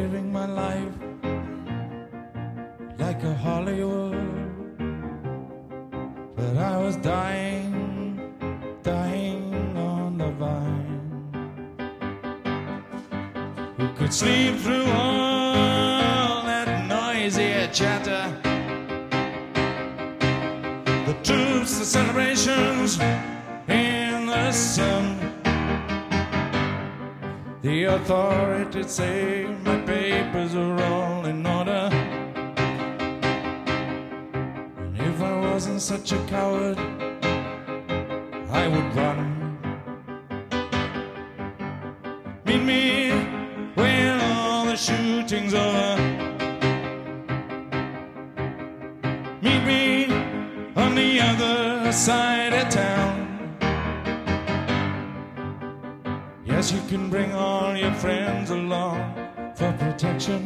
living my life like a Hollywood. But I was dying, dying on the vine. Who could sleep through all that noisy chatter? The troops, the celebrations in the sun. The authorities say my papers are all in order. And if I wasn't such a coward, I would run. Meet me when all the shooting's over. Meet me on the other side of town. Yes, you can bring all your friends along attention.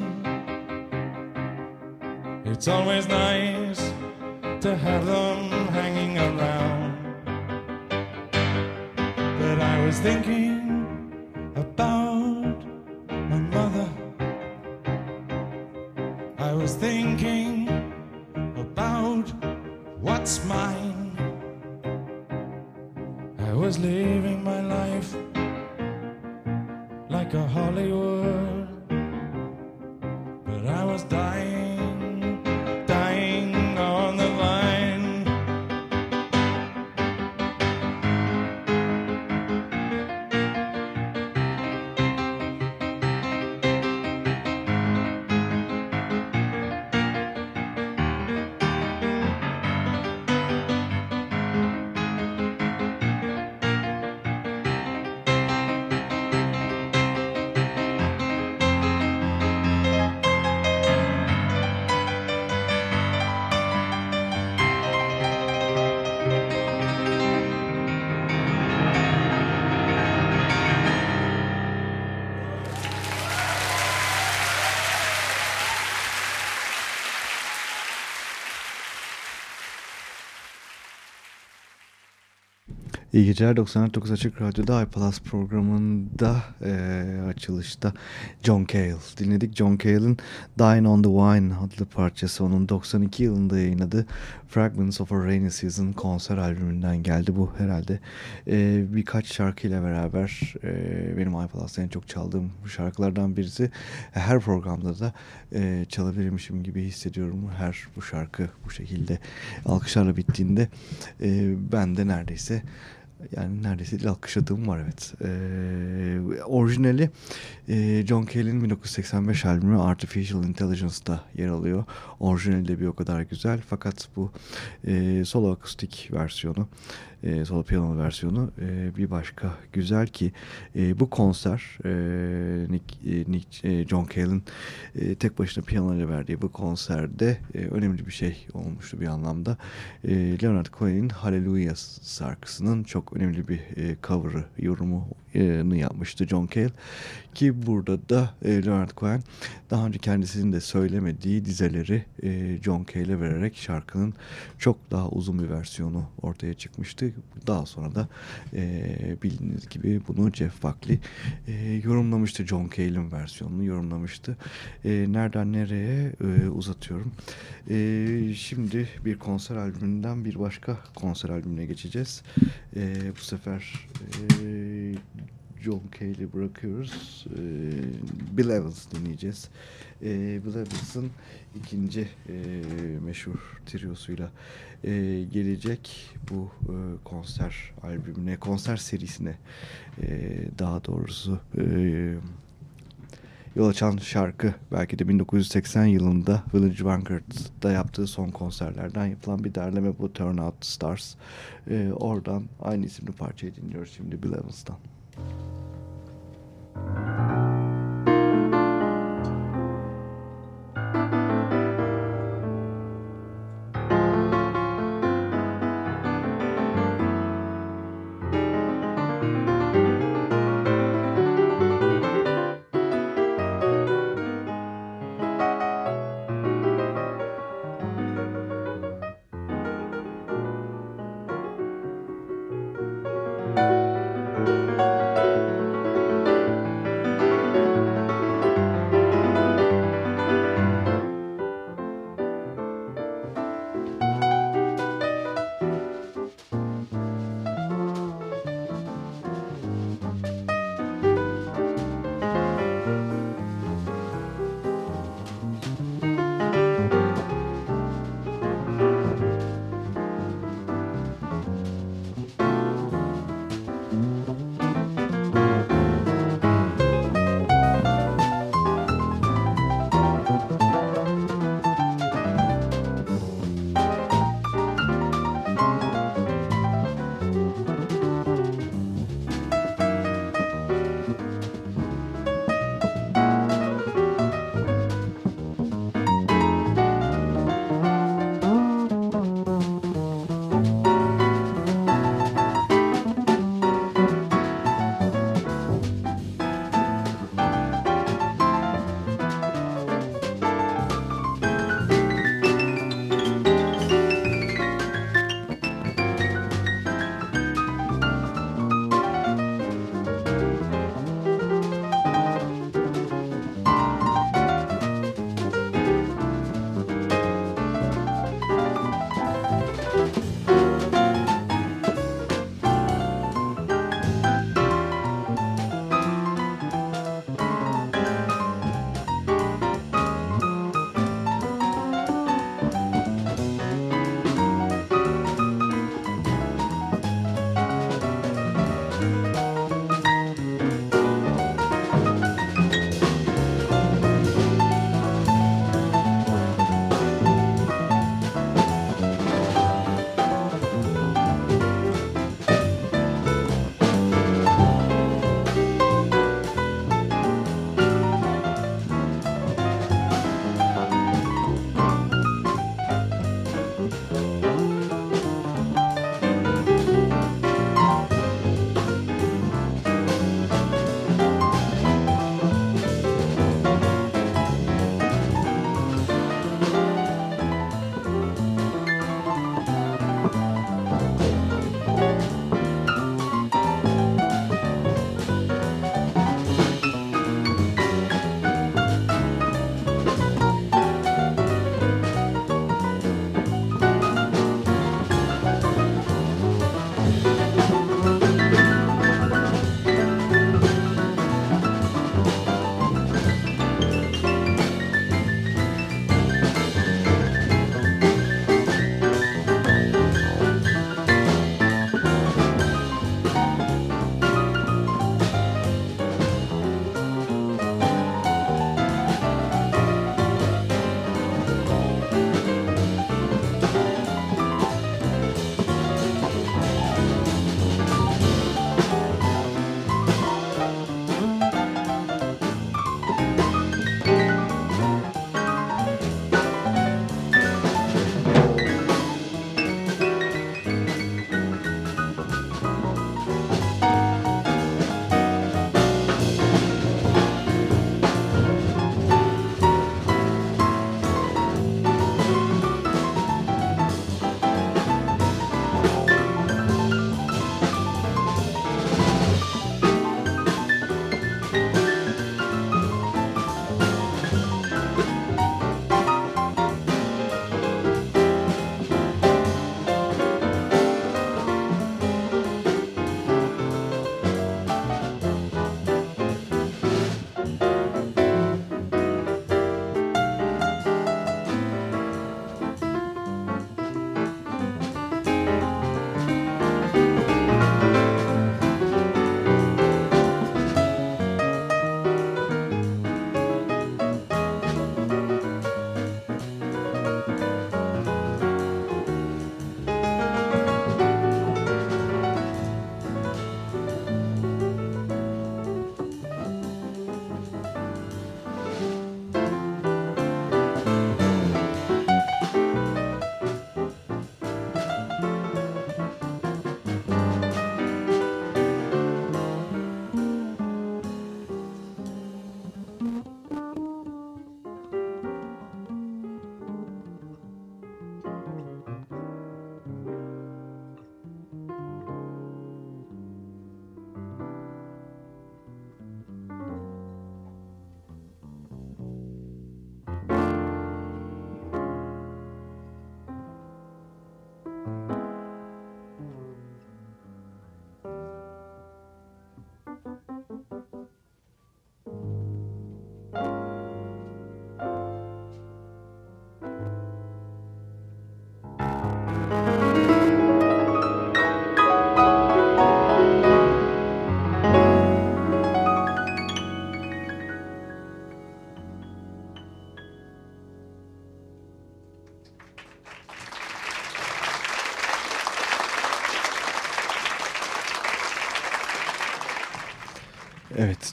It's always nice to have them hanging around. But I was thinking. İyi geceler 99 Açık Radyo'da iPlus programında e, açılışta John Cale dinledik. John Cale'ın Dine on the Wine adlı parçası onun 92 yılında yayınladığı Fragments of a Rainy Season konser albümünden geldi. Bu herhalde e, birkaç şarkıyla beraber e, benim iPlus'ta en çok çaldığım şarkılardan birisi. Her programda da e, çalabilirmişim gibi hissediyorum. Her bu şarkı bu şekilde alkışlarla bittiğinde e, ben de neredeyse yani neredeyse alkışladığım var evet. Ee, orijinali e, John Cale'in 1985 albümü Artificial Intelligence'da yer alıyor. Orijinali de bir o kadar güzel fakat bu e, solo akustik versiyonu e, solo piyano versiyonu e, bir başka güzel ki e, bu konser e, Nick, e, Nick e, John Cale'in e, tek başına piyano ile verdiği bu konserde e, önemli bir şey olmuştu bir anlamda. E, Leonard Cohen'in Hallelujah şarkısının çok önemli bir e, cover'ı, yorumunu yapmıştı John Cale. Ki burada da e, Leonard Cohen daha önce kendisinin de söylemediği dizeleri e, John Cale'e vererek şarkının çok daha uzun bir versiyonu ortaya çıkmıştı. Daha sonra da e, bildiğiniz gibi bunu Jeff Buckley e, yorumlamıştı. John Cale'in versiyonunu yorumlamıştı. E, nereden nereye e, uzatıyorum. E, şimdi bir konser albümünden bir başka konser albümüne geçeceğiz. E, bu sefer e, John Cale'i bırakıyoruz. E, Bill Evans dinleyeceğiz. E, Bill Evans'ın ikinci e, meşhur triosuyla e, gelecek bu e, konser albümüne, konser serisine e, daha doğrusu e, yol açan şarkı belki de 1980 yılında Village Vanguard'da yaptığı son konserlerden yapılan bir derleme bu Turn Out Stars. E, oradan aynı isimli parçayı dinliyoruz şimdi Bill Evans'tan.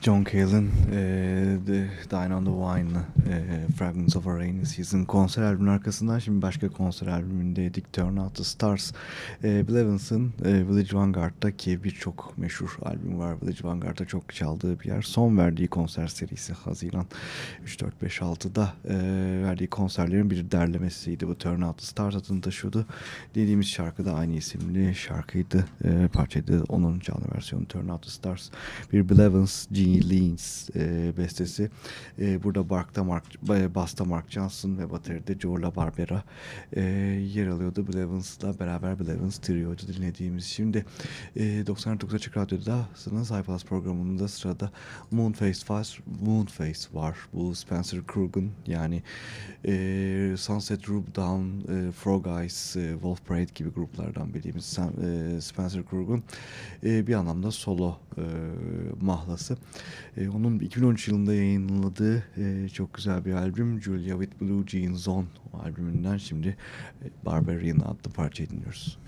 John Cale'ın e, The Dine on the Wine'lı e, Fragments of a Rainy Season konser albümünün arkasından şimdi başka konser albümündeydik. Turn Out the Stars. E, Bill Evans'ın e, Village Vanguard'da ki birçok meşhur albüm var. Village Vanguard'da çok çaldığı bir yer. Son verdiği konser serisi Haziran 3-4-5-6'da e, verdiği konserlerin bir derlemesiydi. Bu Turn Out the Stars adını taşıyordu. Dediğimiz şarkı da aynı isimli şarkıydı. E, parçaydı. Onun canlı versiyonu Turn Out the Stars. Bir Bill Evans Gene Leans e, bestesi. E, burada Bark'ta Mark, Basta Mark Johnson ve bateride Joe LaBarbera e, yer alıyordu. Bill Evans'la beraber Bill Evans Trio'cu dinlediğimiz. Şimdi e, 99 Açık Radyo'da Sınız iPlus programında sırada Moonface var. Moonface var. Bu Spencer Krugen yani e, Sunset Down, e, Frog Eyes, e, Wolf Parade gibi gruplardan bildiğimiz e, Spencer Krugen e, bir anlamda solo e, mahlası. E, onun 2013 yılında yayınladığı e, çok güzel bir albüm Julia with Blue Jeans On albümünden şimdi e, Barbarian adlı parçayı dinliyoruz.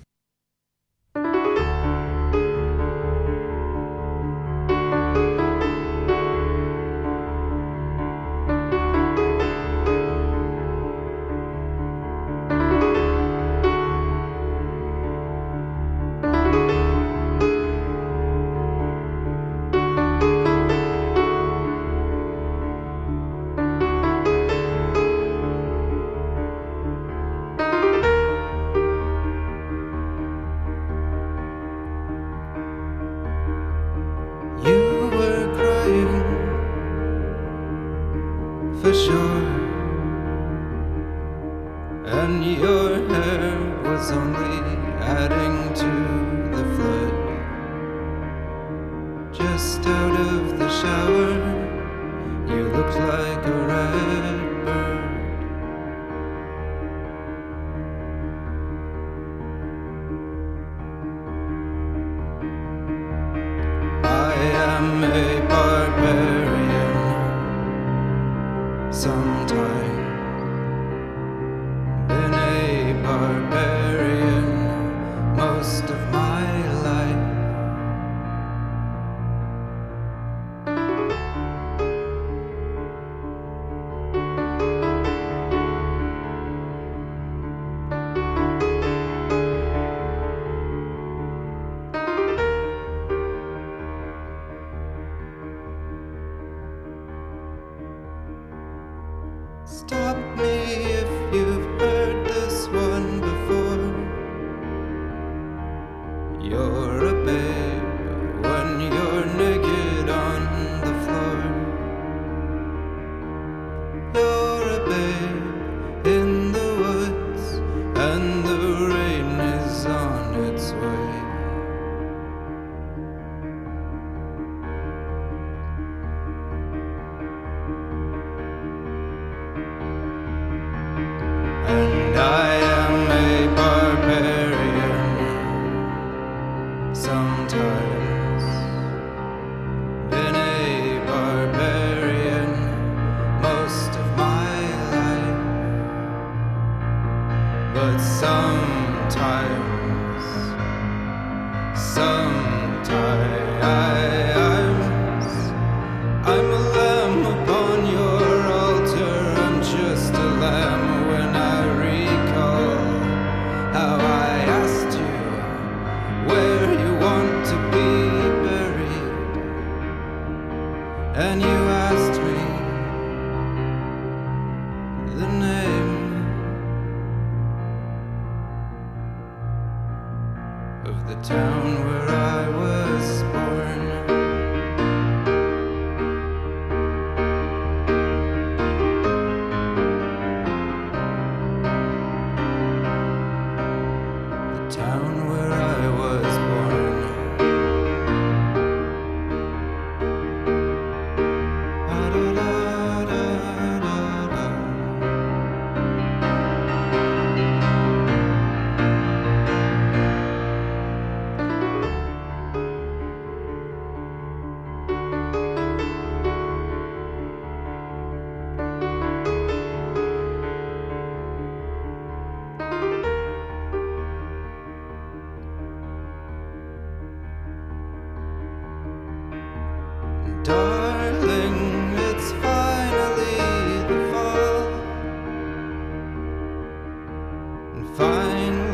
Fine.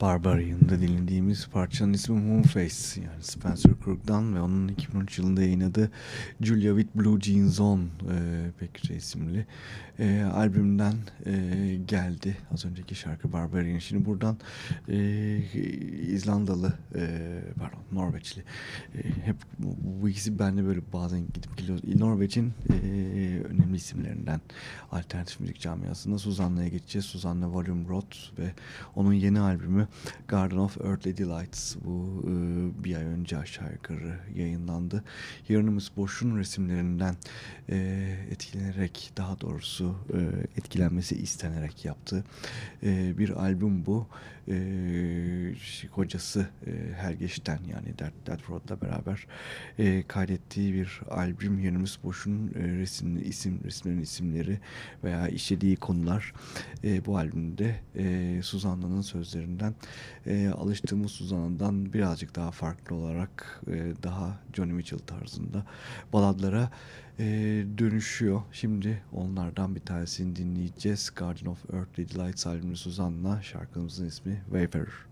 Barbarian'da dinlediğimiz parçanın ismi Moonface yani Spencer Crook'dan ve onun 2013 yılında yayınladığı Julia with Blue Jeans On e, Pekre isimli e, albümden e, geldi. Az önceki şarkı Barbarian. Şimdi buradan e, İzlandalı e, pardon Norveçli e, hep bu, bu ikisi bende böyle bazen gidip geliyor. Norveç'in e, önemli isimlerinden alternatif müzik camiasında Suzanna'ya geçeceğiz. Suzanna Volume Rot ve onun yeni albümü Garden of Earthly Delights bu e, bir ay önce aşağı yukarı yayınlandı. Hieronymus Bosch'un resimlerinden e, etkilenerek daha doğrusu e, etkilenmesi istenerek yaptığı e, bir albüm bu. E, kocası e, Helgeç'ten yani Death beraber e, kaydettiği bir albüm Hieronymus Bosch'un e, resimli isim resimlerin isimleri veya işlediği konular e, bu albümde e, Suzanna'nın sözlerinden e, alıştığımız Suzanna'dan birazcık daha farklı olarak e, daha Johnny Mitchell tarzında baladlara e, dönüşüyor. Şimdi onlardan bir tanesini dinleyeceğiz. Guardian of Earthly Delights albümü Suzanna. Şarkımızın ismi Wayfarer.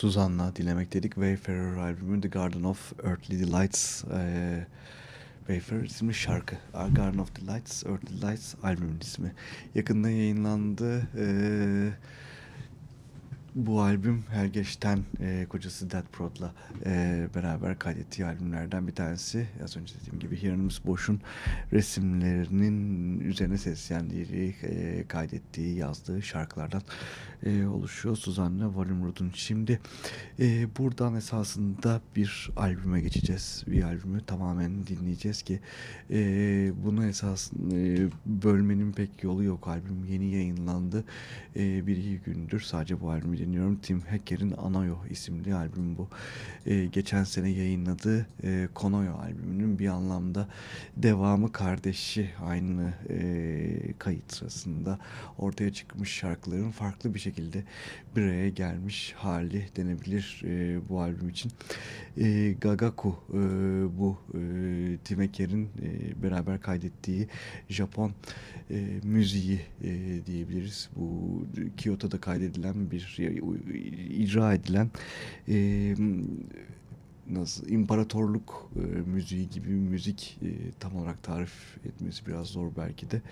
Suzan'la dinlemek dedik. Wayfarer albümü The Garden of Earthly Delights. E, Wayfarer isimli şarkı. Garden of Delights, Earthly Delights albümün ismi. Yakında yayınlandı. Eee bu albüm Helgeç'ten e, kocası Dead Prod'la e, beraber kaydettiği albümlerden bir tanesi. Az önce dediğim gibi Hieronymus Bosch'un resimlerinin üzerine seslendiği, e, kaydettiği, yazdığı şarkılardan e, oluşuyor. Suzanne Wallenrod'un. Şimdi e, buradan esasında bir albüme geçeceğiz. Bir albümü tamamen dinleyeceğiz ki e, bunu esas e, bölmenin pek yolu yok. Albüm yeni yayınlandı. E, bir iki gündür sadece bu albümü dinliyorum. Tim Hacker'in Anayo isimli albüm bu. E, geçen sene yayınladığı e, Konoyo albümünün bir anlamda devamı kardeşi aynı e, kayıt sırasında ortaya çıkmış şarkıların farklı bir şekilde bir araya gelmiş hali denebilir e, bu albüm için. E, Gagaku e, bu e, Tim Hacker'in e, beraber kaydettiği Japon müziği e, diyebiliriz. Bu Kyoto'da kaydedilen bir icra edilen e, nasıl imparatorluk e, müziği gibi bir müzik e, tam olarak tarif etmesi biraz zor belki de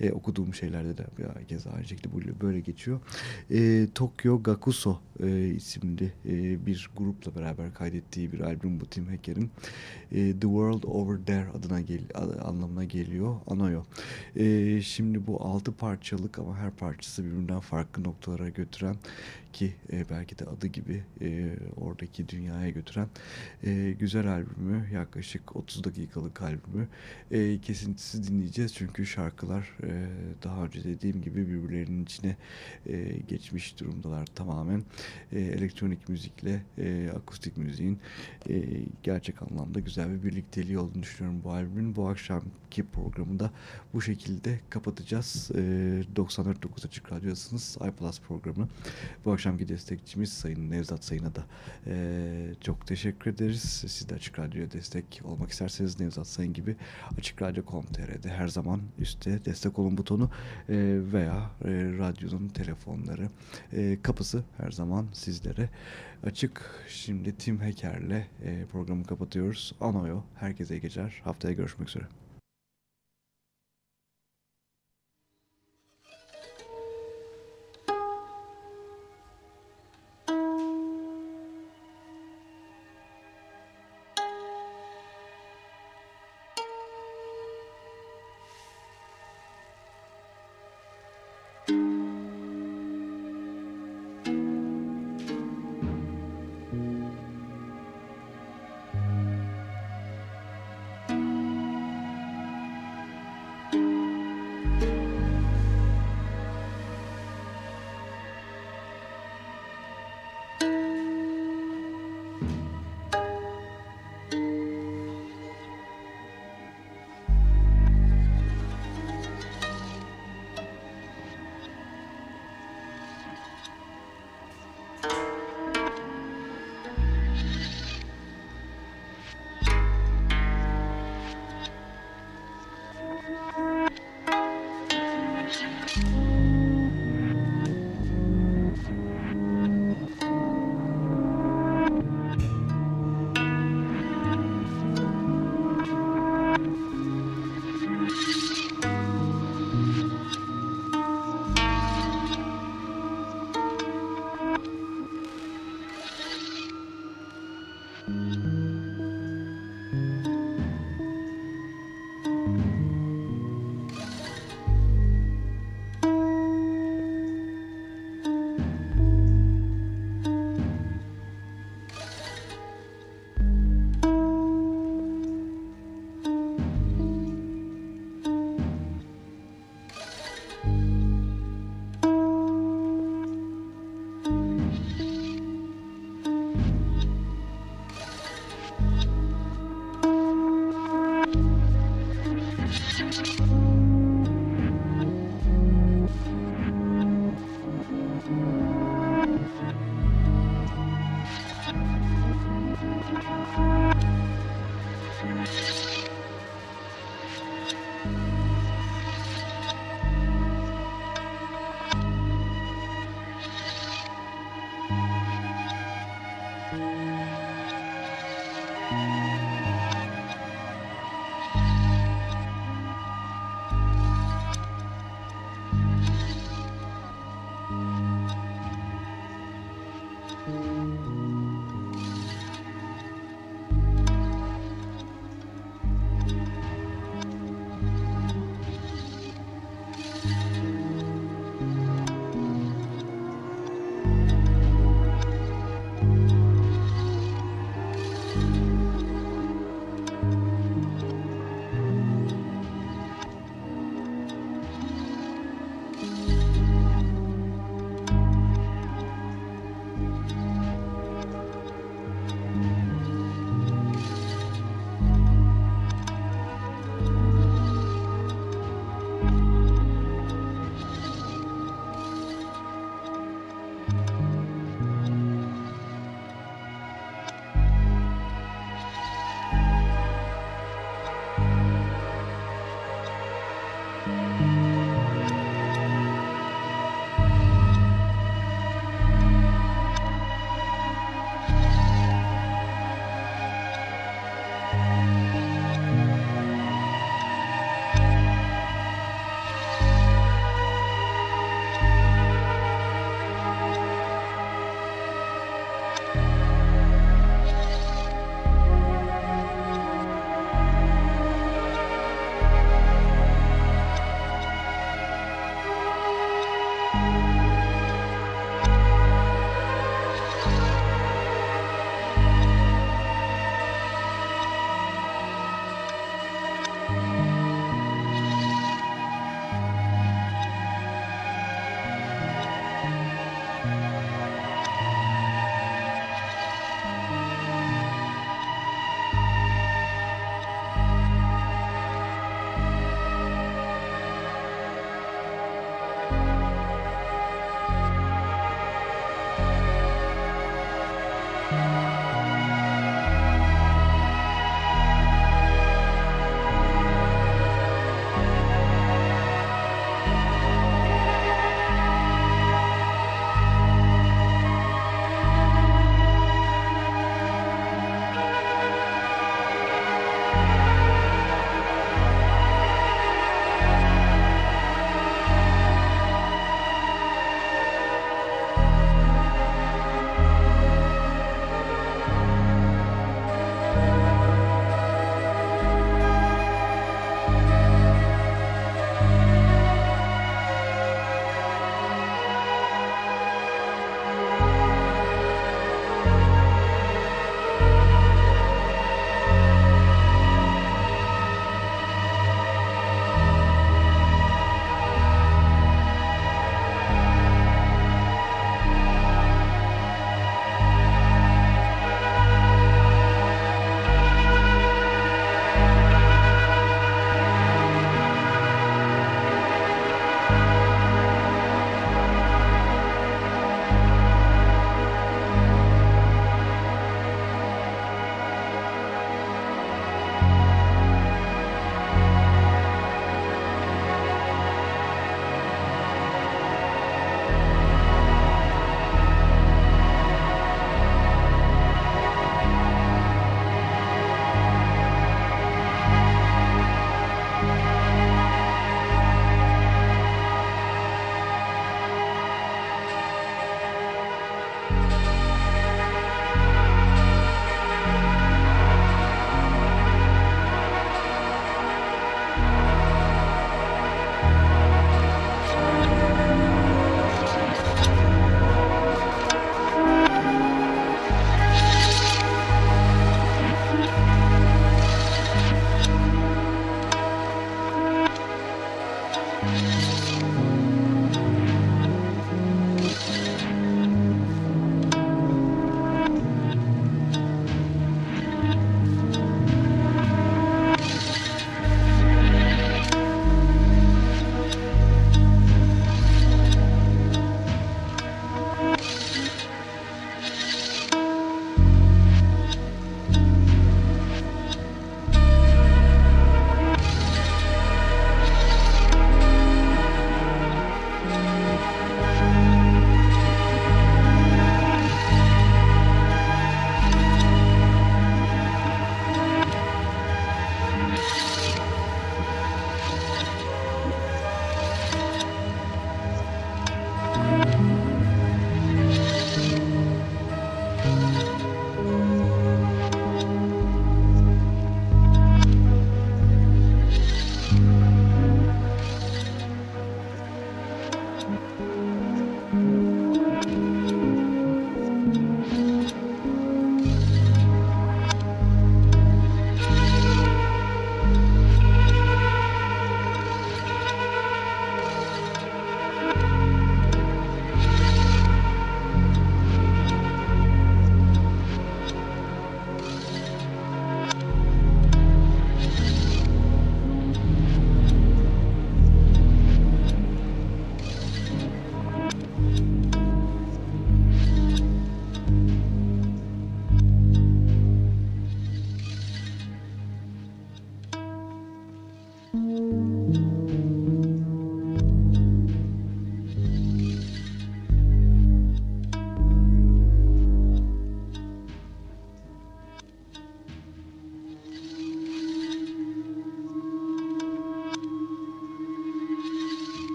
e, okuduğum şeylerde de bir kez aynı şekilde böyle geçiyor. E, Tokyo Gakuso e, isimli e, bir grupla beraber kaydettiği bir albüm bu Tim Hacker'in e, The World Over There adına gel anlamına geliyor Anoyo. E, şimdi bu altı parçalık ama her parçası birbirinden farklı noktalara götüren ki e, belki de adı gibi e, oradaki dünyaya götüren e, güzel albümü yaklaşık 30 dakikalık albümü e, kesintisiz dinleyeceğiz. Çünkü şarkılar e, daha önce dediğim gibi birbirlerinin içine e, geçmiş durumdalar tamamen. E, elektronik müzikle e, akustik müziğin e, gerçek anlamda güzel bir birlikteliği olduğunu düşünüyorum bu albümün. Bu akşamki programında bu şekilde kapatacağız. E, 94.9 Açık Radyo'dasınız. iPlus programı bu akşamki destekçimiz Sayın Nevzat Sayın'a da e, çok teşekkür ederiz. Siz de Açık Radyo'ya destek olmak isterseniz Nevzat Sayın gibi Açık Radyo.com.tr'de her zaman üstte destek olun butonu e, veya e, radyonun telefonları e, kapısı her zaman sizlere açık. Şimdi Tim Hacker'le e, programı kapatıyoruz. Anoyo. Herkese iyi geceler. Haftaya görüşmek üzere.